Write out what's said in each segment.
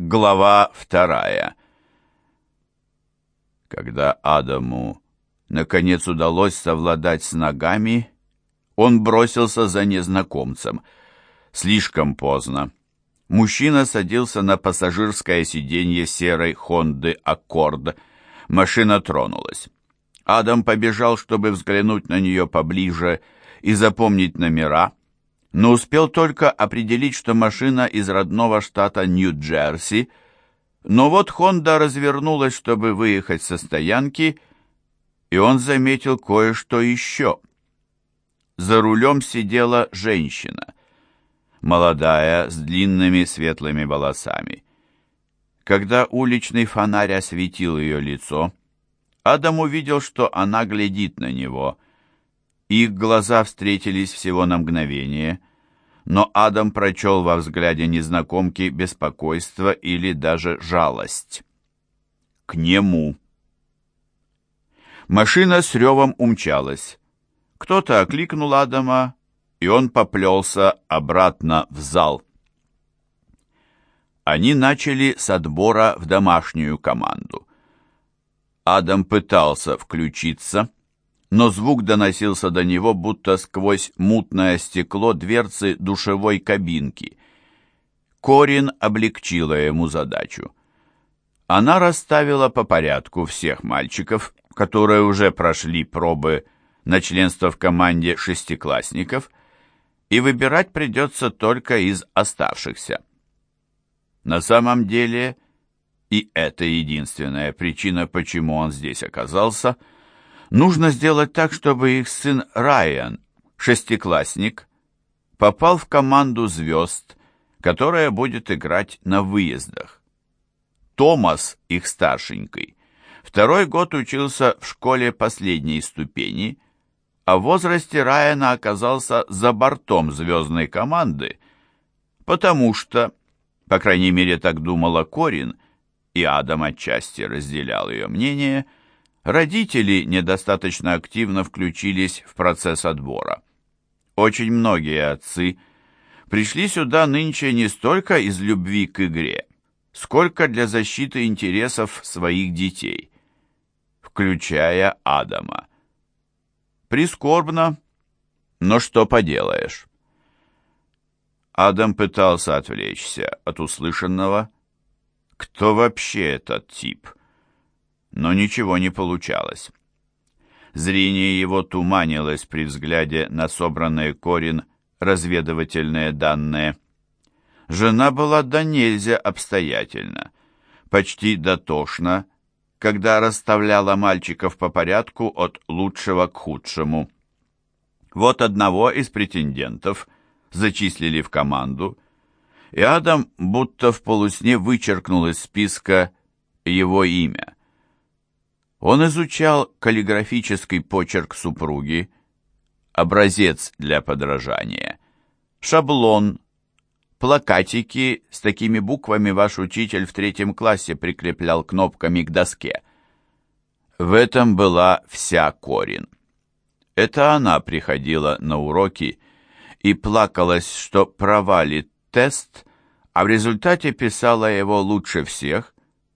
Глава вторая. Когда Адаму наконец удалось совладать с ногами, он бросился за незнакомцем. Слишком поздно. Мужчина садился на пассажирское сиденье серой Хонды Аккорд. Машина тронулась. Адам побежал, чтобы взглянуть на нее поближе и запомнить номера, но успел только определить, что машина из родного штата Нью-Джерси, но вот Хонда развернулась, чтобы выехать со стоянки, и он заметил кое-что еще. За рулем сидела женщина, молодая, с длинными светлыми волосами. Когда уличный фонарь осветил ее лицо, Адам увидел, что она глядит на него — их глаза встретились всего на мгновение, но Адам прочел во взгляде незнакомки беспокойство или даже жалость. К нему. Машина с ревом умчалась. Кто-то окликнул Адама, и он поплелся обратно в зал. Они начали с отбора в домашнюю команду. Адам пытался включиться, но звук доносился до него, будто сквозь мутное стекло дверцы душевой кабинки. Корин облегчила ему задачу. Она расставила по порядку всех мальчиков, которые уже прошли пробы на членство в команде шестиклассников, и выбирать придется только из оставшихся. На самом деле, и это единственная причина, почему он здесь оказался – Нужно сделать так, чтобы их сын Райан, шестиклассник, попал в команду звезд, которая будет играть на выездах. Томас, их старшенький, второй год учился в школе последней ступени, а в возрасте Райана оказался за бортом звездной команды, потому что, по крайней мере так думала Корин, и Адам отчасти разделял ее мнение – Родители недостаточно активно включились в процесс отбора. Очень многие отцы пришли сюда нынче не столько из любви к игре, сколько для защиты интересов своих детей, включая Адама. Прискорбно, но что поделаешь. Адам пытался отвлечься от услышанного. Кто вообще этот тип? Но ничего не получалось. Зрение его туманилось при взгляде на собранные Корин разведывательные данные. Жена была до нельзя обстоятельна, почти дотошна, когда расставляла мальчиков по порядку от лучшего к худшему. Вот одного из претендентов зачислили в команду, и Адам будто в полусне вычеркнул из списка его имя. Он изучал каллиграфический почерк супруги, образец для подражания, шаблон, плакатики с такими буквами ваш учитель в третьем классе прикреплял кнопками к доске. В этом была вся Корин. Это она приходила на уроки и плакалась, что провалит тест, а в результате писала его лучше всех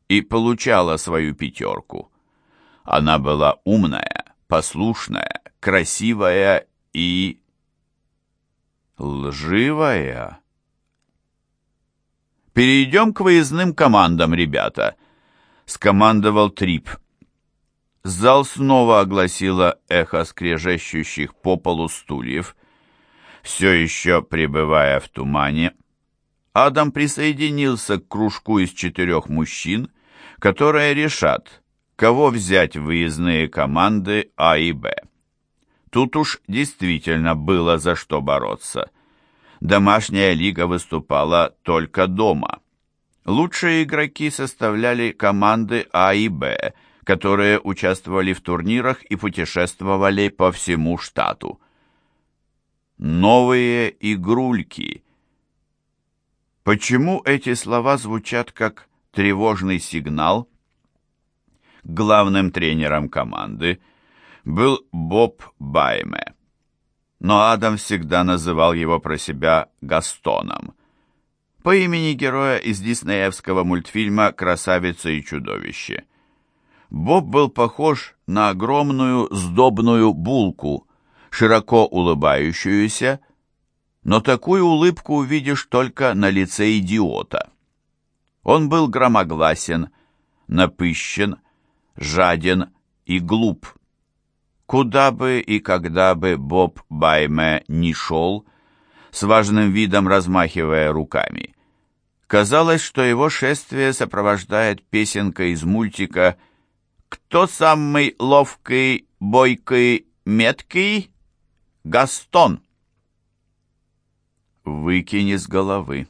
и получала свою пятерку. Она была умная, послушная, красивая и... лживая. «Перейдем к выездным командам, ребята», — скомандовал Трип. Зал снова огласило эхо скрежещущих по полу стульев. Все еще пребывая в тумане, Адам присоединился к кружку из четырех мужчин, которые решат, кого взять в выездные команды А и Б. Тут уж действительно было за что бороться. Домашняя лига выступала только дома. Лучшие игроки составляли команды А и Б, которые участвовали в турнирах и путешествовали по всему штату. Новые игрульки. Почему эти слова звучат как тревожный сигнал? Главным тренером команды был Боб Байме. Но Адам всегда называл его про себя Гастоном. по имени героя из диснеевского мультфильма «Красавица и чудовище». Боб был похож на огромную сдобную булку, широко улыбающуюся, но такую улыбку увидишь только на лице идиота. Он был громогласен, напыщен, жаден и глуп. Куда бы и когда бы Боб Байме ни шел, с важным видом размахивая руками, казалось, что его шествие сопровождает песенка из мультика «Кто самый ловкий, бойкий, меткий?» Гастон. «Выкини с головы»,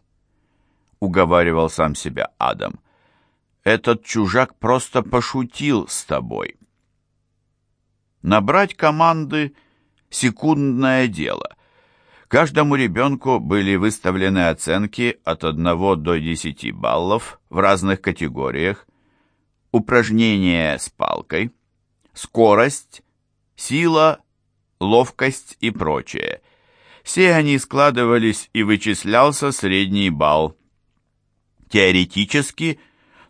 — уговаривал сам себя Адам. «Этот чужак просто пошутил с тобой». Набрать команды — секундное дело. Каждому ребенку были выставлены оценки от 1 до 10 баллов в разных категориях. Упражнение с палкой, скорость, сила, ловкость и прочее. Все они складывались и вычислялся средний балл. Теоретически,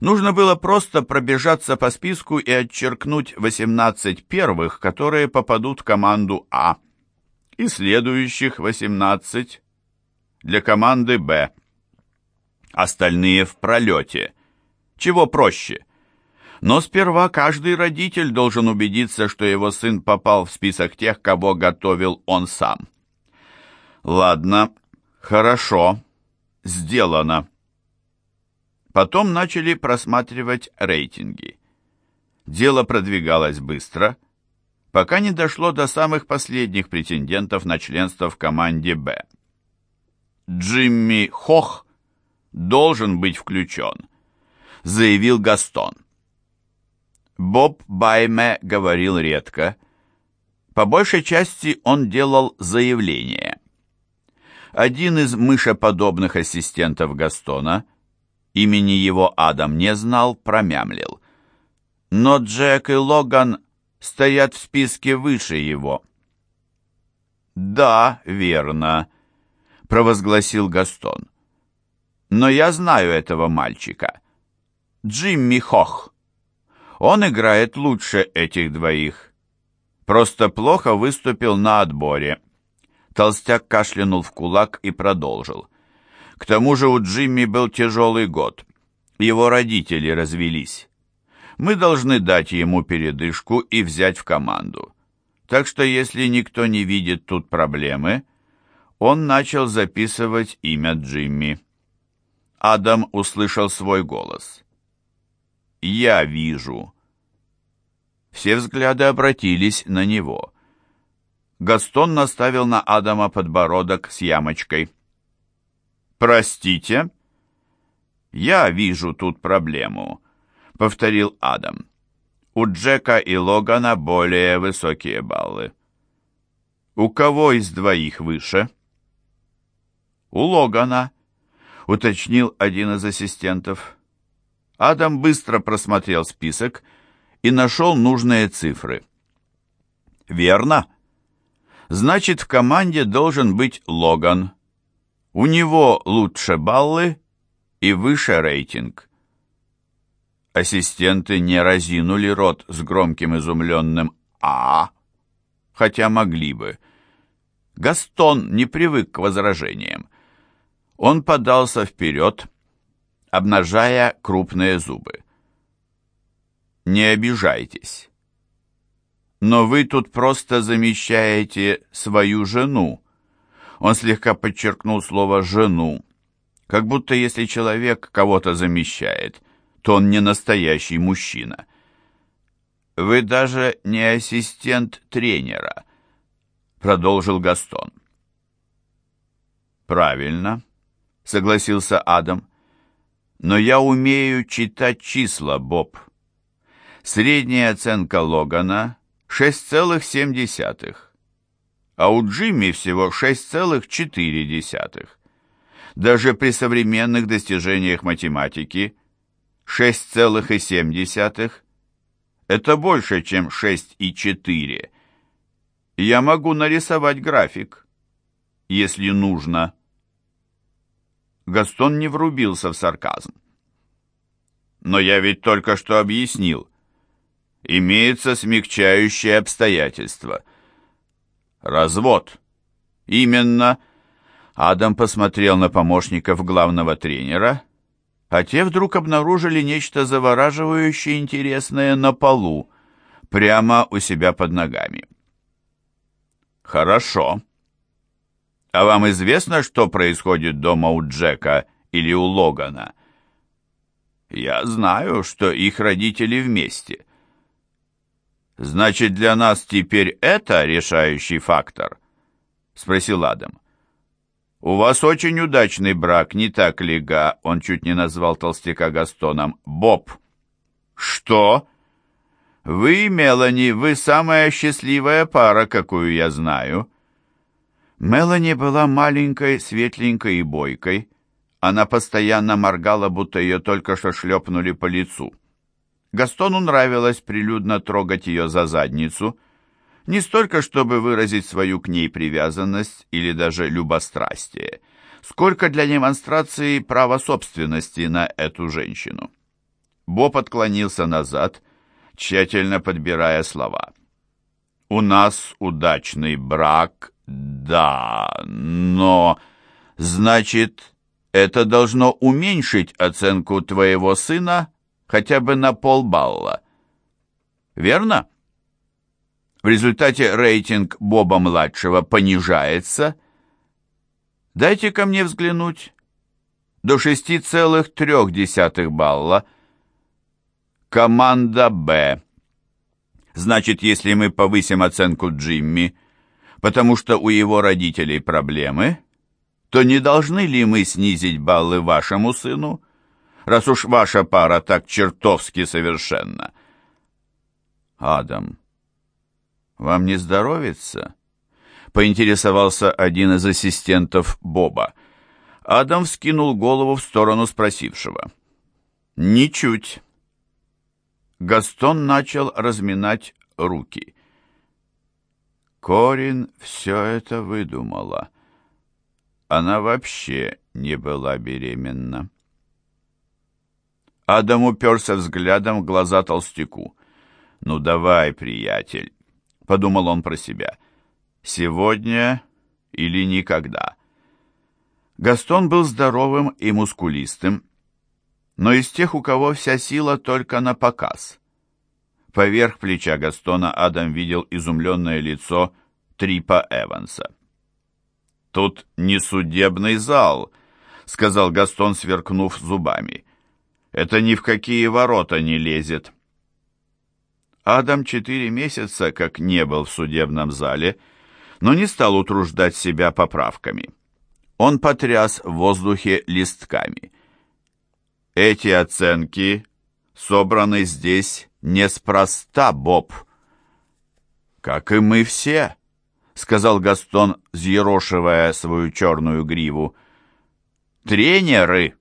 нужно было просто пробежаться по списку и отчеркнуть 18 первых, которые попадут в команду А, и следующих 18 для команды Б. Остальные в пролете. Чего проще – но сперва каждый родитель должен убедиться, что его сын попал в список тех, кого готовил он сам. Ладно, хорошо, сделано. Потом начали просматривать рейтинги. Дело продвигалось быстро, пока не дошло до самых последних претендентов на членство в команде «Б». «Джимми Хох должен быть включен», заявил Гастон. Боб Байме говорил редко. По большей части он делал заявления. Один из мышеподобных ассистентов Гастона, имени его Адам не знал, промямлил. Но Джек и Логан стоят в списке выше его. «Да, верно», — провозгласил Гастон. «Но я знаю этого мальчика. Джимми Хох». Он играет лучше этих двоих. Просто плохо выступил на отборе. Толстяк кашлянул в кулак и продолжил. К тому же у Джимми был тяжелый год. Его родители развелись. Мы должны дать ему передышку и взять в команду. Так что если никто не видит тут проблемы, он начал записывать имя Джимми. Адам услышал свой голос. «Я вижу». Все взгляды обратились на него. Гастон наставил на Адама подбородок с ямочкой. «Простите?» «Я вижу тут проблему», — повторил Адам. «У Джека и Логана более высокие баллы». «У кого из двоих выше?» «У Логана», — уточнил один из ассистентов. Адам быстро просмотрел список и нашел нужные цифры. «Верно. Значит, в команде должен быть Логан. У него лучше баллы и выше рейтинг». Ассистенты не разинули рот с громким изумленным «А», хотя могли бы. Гастон не привык к возражениям. Он подался вперед, обнажая крупные зубы. «Не обижайтесь. Но вы тут просто замещаете свою жену». Он слегка подчеркнул слово «жену», как будто если человек кого-то замещает, то он не настоящий мужчина. «Вы даже не ассистент тренера», — продолжил Гастон. «Правильно», — согласился Адам. Но я умею читать числа, Боб. Средняя оценка Логана 6,7, а у Джимми всего 6,4. Даже при современных достижениях математики 6,7 это больше, чем 6,4. Я могу нарисовать график, если нужно. Гастон не врубился в сарказм. «Но я ведь только что объяснил. Имеется смягчающее обстоятельство. Развод. Именно...» Адам посмотрел на помощников главного тренера, а те вдруг обнаружили нечто завораживающее интересное на полу, прямо у себя под ногами. «Хорошо. А вам известно, что происходит дома у Джека или у Логана?» «Я знаю, что их родители вместе». «Значит, для нас теперь это решающий фактор?» — спросил Адам. «У вас очень удачный брак, не так ли, Га?» Он чуть не назвал толстяка Gastoном «Боб». «Что?» «Вы, Мелани, вы самая счастливая пара, какую я знаю». Мелани была маленькой, светленькой и бойкой. Она постоянно моргала, будто ее только что шлепнули по лицу. Гастону нравилось прилюдно трогать ее за задницу — не столько, чтобы выразить свою к ней привязанность или даже любострастие, сколько для демонстрации права собственности на эту женщину. Боб отклонился назад, тщательно подбирая слова. «У нас удачный брак, да, но... Значит, это должно уменьшить оценку твоего сына хотя бы на полбалла. Верно?» В результате рейтинг Боба-младшего понижается. дайте ко мне взглянуть. До 6,3 балла. Команда «Б». Значит, если мы повысим оценку Джимми, потому что у его родителей проблемы, то не должны ли мы снизить баллы вашему сыну, раз уж ваша пара так чертовски совершенна? Адам, «Вам не здоровится?» — поинтересовался один из ассистентов Боба. Адам вскинул голову в сторону спросившего. «Ничуть». Гастон начал разминать руки. Корин все это выдумала. Она вообще не была беременна. Адам уперся взглядом в глаза толстяку. «Ну давай, приятель, — подумал он про себя. «Сегодня или никогда». Гастон был здоровым и мускулистым, но из тех, у кого вся сила только на показ. Поверх плеча Гастона Адам видел изумленное лицо Трипа Эванса. «Тут не судебный зал», — сказал Гастон, сверкнув зубами. «Это ни в какие ворота не лезет». Адам четыре месяца как не был в судебном зале, но не стал утруждать себя поправками. Он потряс в воздухе листками. Эти оценки собраны здесь неспроста, Боб. Как и мы все, сказал Гастон, взъерошивая свою черную гриву. Тренеры,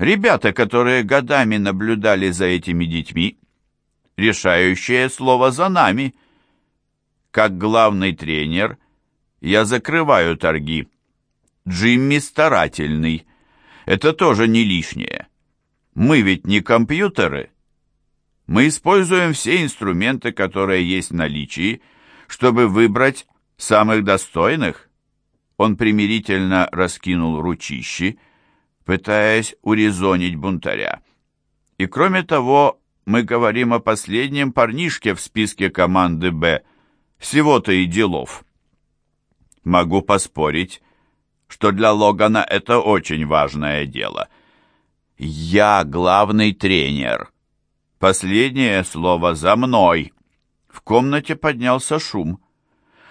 ребята, которые годами наблюдали за этими детьми, решающее слово за нами. Как главный тренер я закрываю торги. Джимми старательный. Это тоже не лишнее. Мы ведь не компьютеры. Мы используем все инструменты, которые есть в наличии, чтобы выбрать самых достойных. Он примирительно раскинул ручищи, пытаясь урезонить бунтаря. И кроме того, мы говорим о последнем парнишке в списке команды «Б». Всего-то и делов. Могу поспорить, что для Логана это очень важное дело. Я главный тренер. Последнее слово за мной. В комнате поднялся шум.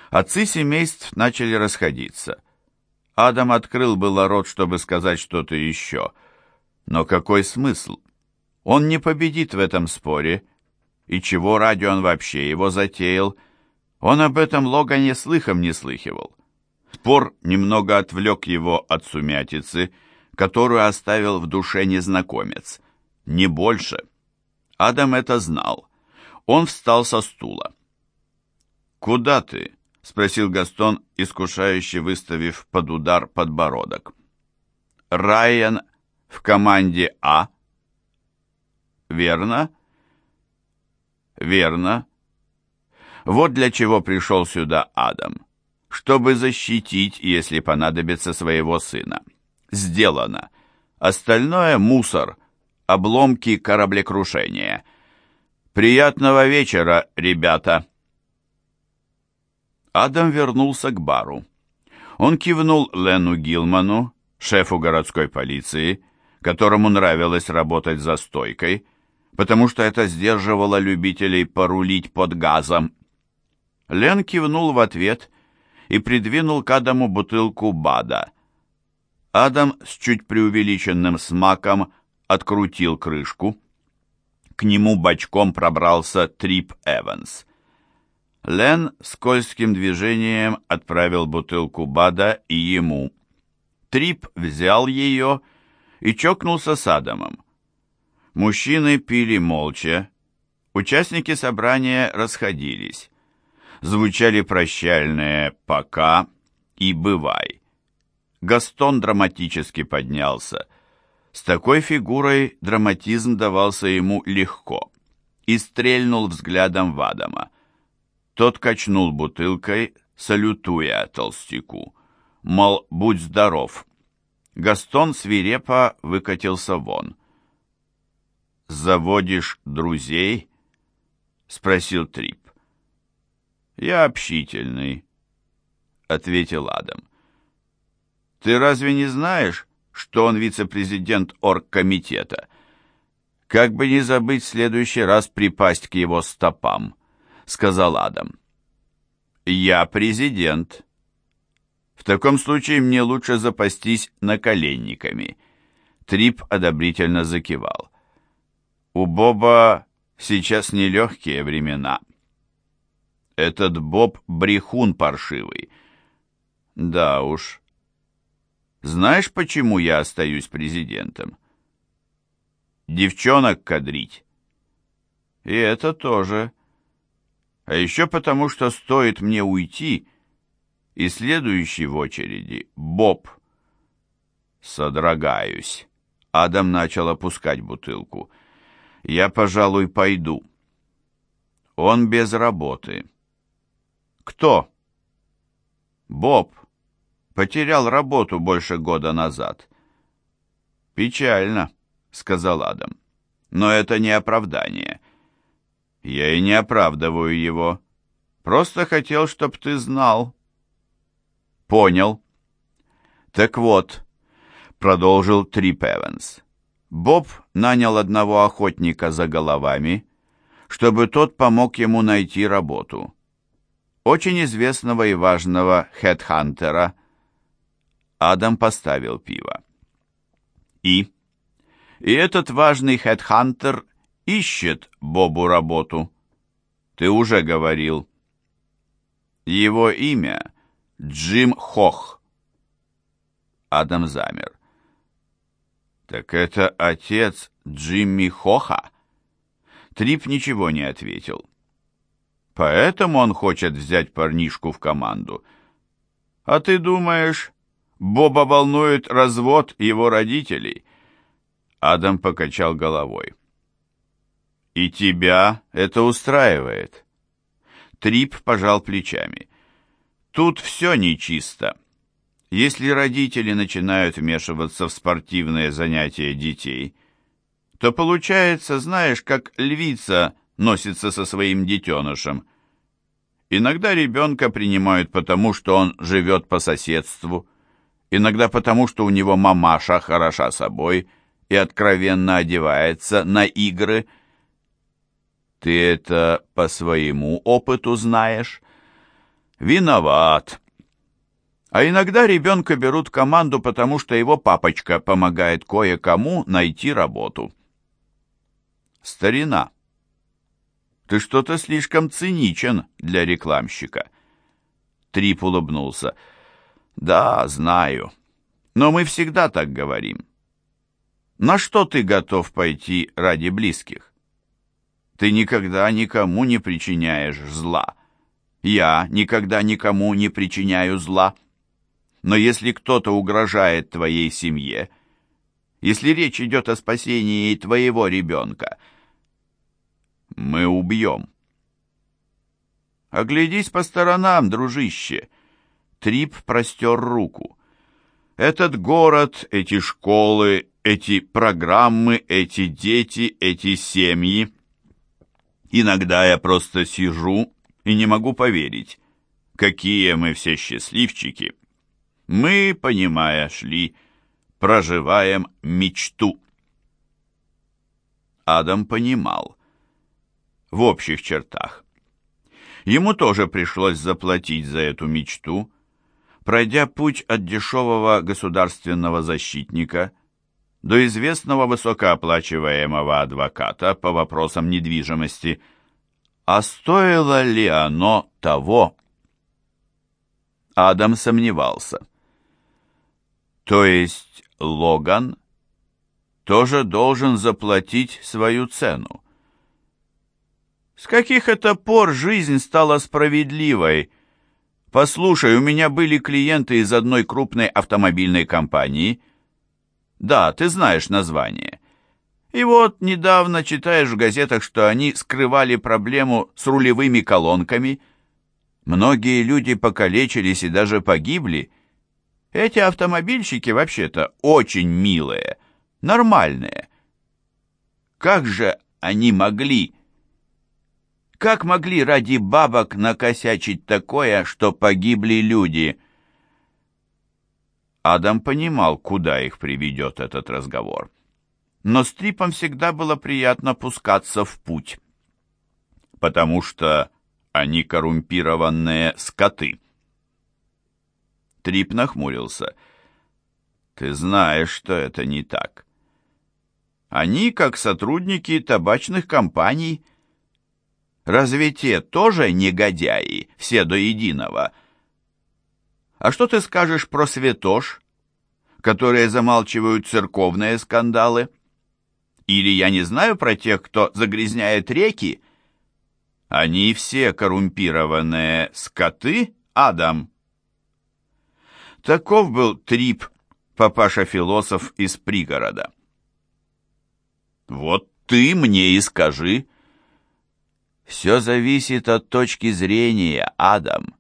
Отцы семейств начали расходиться. Адам открыл было рот, чтобы сказать что-то еще. Но какой смысл? Он не победит в этом споре. И чего ради он вообще его затеял? Он об этом Логане слыхом не слыхивал. Спор немного отвлек его от сумятицы, которую оставил в душе незнакомец. Не больше. Адам это знал. Он встал со стула. «Куда ты?» — спросил Гастон, искушающе выставив под удар подбородок. Райан в команде А? Верно? Верно. Вот для чего пришел сюда Адам. Чтобы защитить, если понадобится, своего сына. Сделано. Остальное — мусор, обломки кораблекрушения. Приятного вечера, ребята. Адам вернулся к бару. Он кивнул Лену Гилману, шефу городской полиции, которому нравилось работать за стойкой, потому что это сдерживало любителей порулить под газом. Лен кивнул в ответ и придвинул к Адаму бутылку БАДа. Адам с чуть преувеличенным смаком открутил крышку. К нему бочком пробрался Трип Эванс. Лен скользким движением отправил бутылку Бада и ему. Трип взял ее и чокнулся с Адамом. Мужчины пили молча. Участники собрания расходились. Звучали прощальные «пока» и «бывай». Гастон драматически поднялся. С такой фигурой драматизм давался ему легко и стрельнул взглядом в Адама. Тот качнул бутылкой, салютуя толстяку. Мол, будь здоров. Гастон свирепо выкатился вон. «Заводишь друзей?» — спросил Трип. «Я общительный», — ответил Адам. «Ты разве не знаешь, что он вице-президент оргкомитета? Как бы не забыть в следующий раз припасть к его стопам» сказал Адам. «Я президент. В таком случае мне лучше запастись наколенниками». Трип одобрительно закивал. «У Боба сейчас нелегкие времена». «Этот Боб — брехун паршивый». «Да уж». «Знаешь, почему я остаюсь президентом?» «Девчонок кадрить». «И это тоже», а еще потому, что стоит мне уйти, и следующий в очереди — Боб. Содрогаюсь. Адам начал опускать бутылку. Я, пожалуй, пойду. Он без работы. Кто? Боб. Потерял работу больше года назад. Печально, сказал Адам. Но это не оправдание. Я и не оправдываю его. Просто хотел, чтоб ты знал. Понял. Так вот, продолжил Трип Эванс. Боб нанял одного охотника за головами, чтобы тот помог ему найти работу. Очень известного и важного хедхантера. Адам поставил пиво. И? И этот важный хедхантер ищет Бобу работу. Ты уже говорил. Его имя Джим Хох. Адам замер. Так это отец Джимми Хоха? Трип ничего не ответил. Поэтому он хочет взять парнишку в команду. А ты думаешь, Боба волнует развод его родителей? Адам покачал головой. «И тебя это устраивает?» Трип пожал плечами. «Тут все нечисто. Если родители начинают вмешиваться в спортивные занятия детей, то получается, знаешь, как львица носится со своим детенышем. Иногда ребенка принимают потому, что он живет по соседству, иногда потому, что у него мамаша хороша собой и откровенно одевается на игры – ты это по своему опыту знаешь? Виноват. А иногда ребенка берут команду, потому что его папочка помогает кое-кому найти работу. Старина, ты что-то слишком циничен для рекламщика. Трип улыбнулся. Да, знаю. Но мы всегда так говорим. На что ты готов пойти ради близких? Ты никогда никому не причиняешь зла. Я никогда никому не причиняю зла. Но если кто-то угрожает твоей семье если речь идет о спасении твоего ребенка? Мы убьем. Оглядись по сторонам, дружище. Трип простер руку. Этот город, эти школы, эти программы, эти дети, эти семьи. Иногда я просто сижу и не могу поверить, какие мы все счастливчики. Мы, понимая, шли, проживаем мечту. Адам понимал. В общих чертах. Ему тоже пришлось заплатить за эту мечту, пройдя путь от дешевого государственного защитника до известного высокооплачиваемого адвоката по вопросам недвижимости. А стоило ли оно того? Адам сомневался. То есть Логан тоже должен заплатить свою цену. С каких это пор жизнь стала справедливой? Послушай, у меня были клиенты из одной крупной автомобильной компании. Да, ты знаешь название. И вот недавно читаешь в газетах, что они скрывали проблему с рулевыми колонками. Многие люди покалечились и даже погибли. Эти автомобильщики вообще-то очень милые, нормальные. Как же они могли как могли ради бабок накосячить такое, что погибли люди? Адам понимал, куда их приведет этот разговор. Но стрипам всегда было приятно пускаться в путь, потому что они коррумпированные скоты. Трип нахмурился. «Ты знаешь, что это не так. Они, как сотрудники табачных компаний, — Разве те тоже негодяи, все до единого? А что ты скажешь про святош, которые замалчивают церковные скандалы? Или я не знаю про тех, кто загрязняет реки? Они все коррумпированные скоты, Адам. Таков был Трип, папаша-философ из пригорода. Вот ты мне и скажи, — «Все зависит от точки зрения, Адам».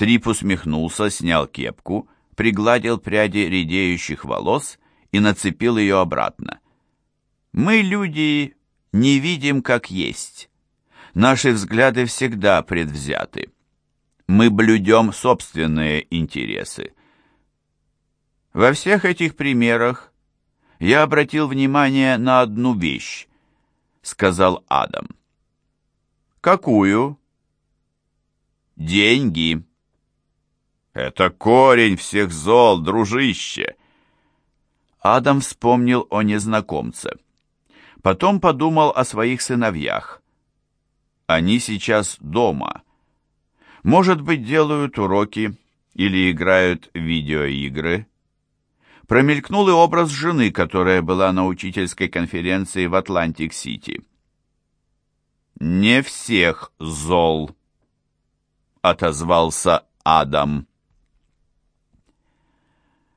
Трип усмехнулся, снял кепку, пригладил пряди редеющих волос и нацепил ее обратно. «Мы, люди, не видим, как есть. Наши взгляды всегда предвзяты. Мы блюдем собственные интересы. Во всех этих примерах я обратил внимание на одну вещь, сказал Адам. Какую? Деньги. Это корень всех зол, дружище. Адам вспомнил о незнакомце. Потом подумал о своих сыновьях. Они сейчас дома. Может быть, делают уроки или играют в видеоигры. Промелькнул и образ жены, которая была на учительской конференции в Атлантик-Сити. «Не всех зол», — отозвался Адам.